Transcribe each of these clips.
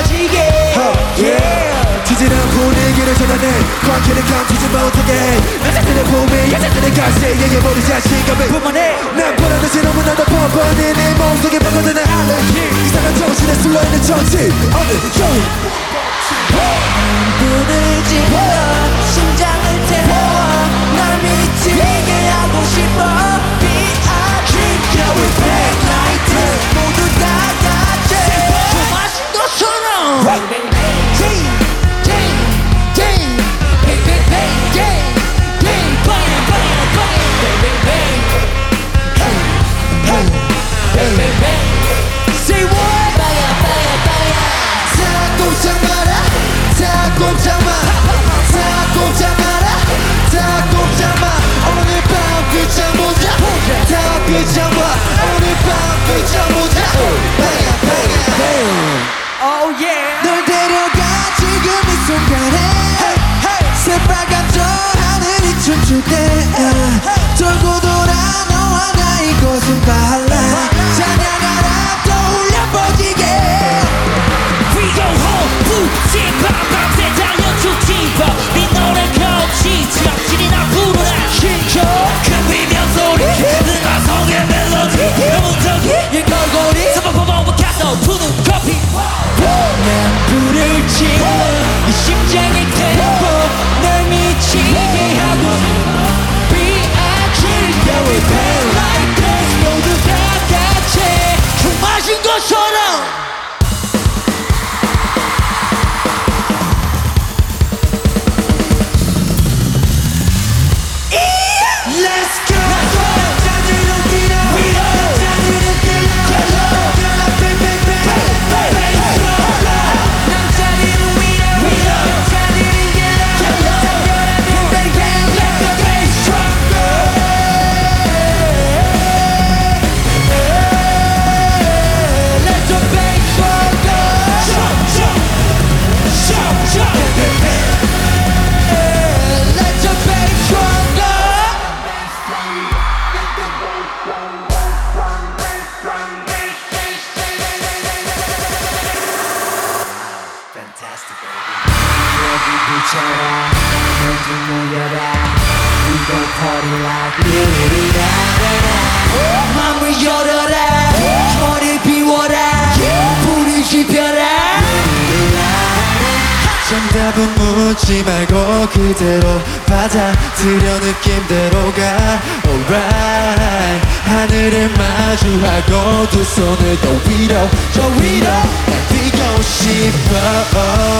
터지게. 지지는 분위기를 전환해 광기는 감추지 못하게. 여자들의 봄에 여자들의 갈색에게 머리 자신감을 그만해 난 보란 듯이 너무나도 뻔뻔해 내 몸속에 파고드는 알레르기. 이상한 정신에 술러있는 정치 어느 여인 때 돌고 돌아 너와 나 이곳은 발라. 찬양하라 떠올려 home, 푸짐 밤밤새 달려쭉 집어. 네 노래 거치 지압질이나 부르라 힘줘 큰 비명 소리 음악성의 멜로디. 너무저기 이 걸고리 서버퍼버버 가서 푸는 커피. 난 불을 질러 이 심장의 Shut up. 정답은 묻지 말고 그대로 받아들여 느낌대로 가 Alright. 하늘을 마주하고 두 손을 더 위로 저 위로. 뛰고 싶어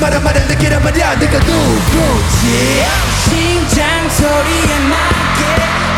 마라 말을 느끼란 말이야. 내가 누구지? 심장 소리에 맞게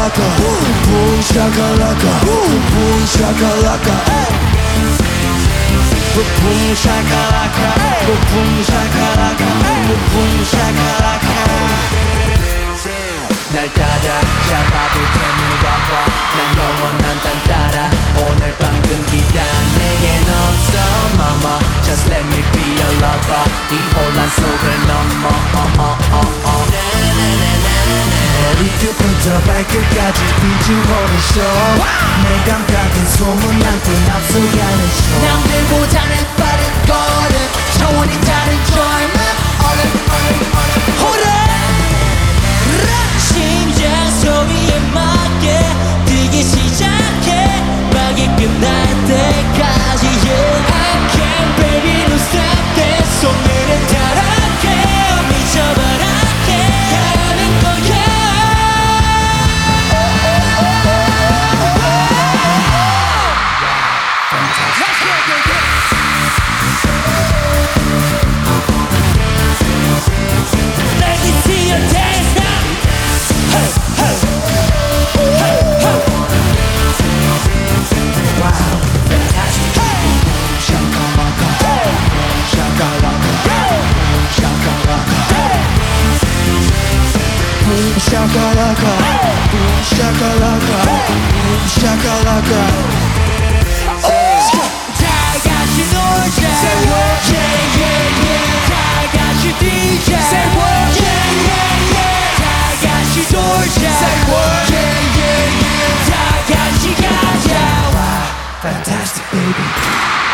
shakalaka Boom shakalaka Boom shakalaka Boom shakalaka Boom shakalaka Boom shakalaka 날 따라 잡아도 되물과 난 영원한 딴 따라 오늘 밤 금기다 내겐 없어 mama Just let me be your lover 이 발끝까지 비주얼을 show 내 감각은 소문난듯 앞서가는 show 남들보다는 빠른 걸음 차원이 다른 젊 shakalaka, boom shakalaka, boom shakalaka. Yeah, yeah, yeah. Yeah, yeah, yeah. Yeah, yeah, yeah. Wow, fantastic baby.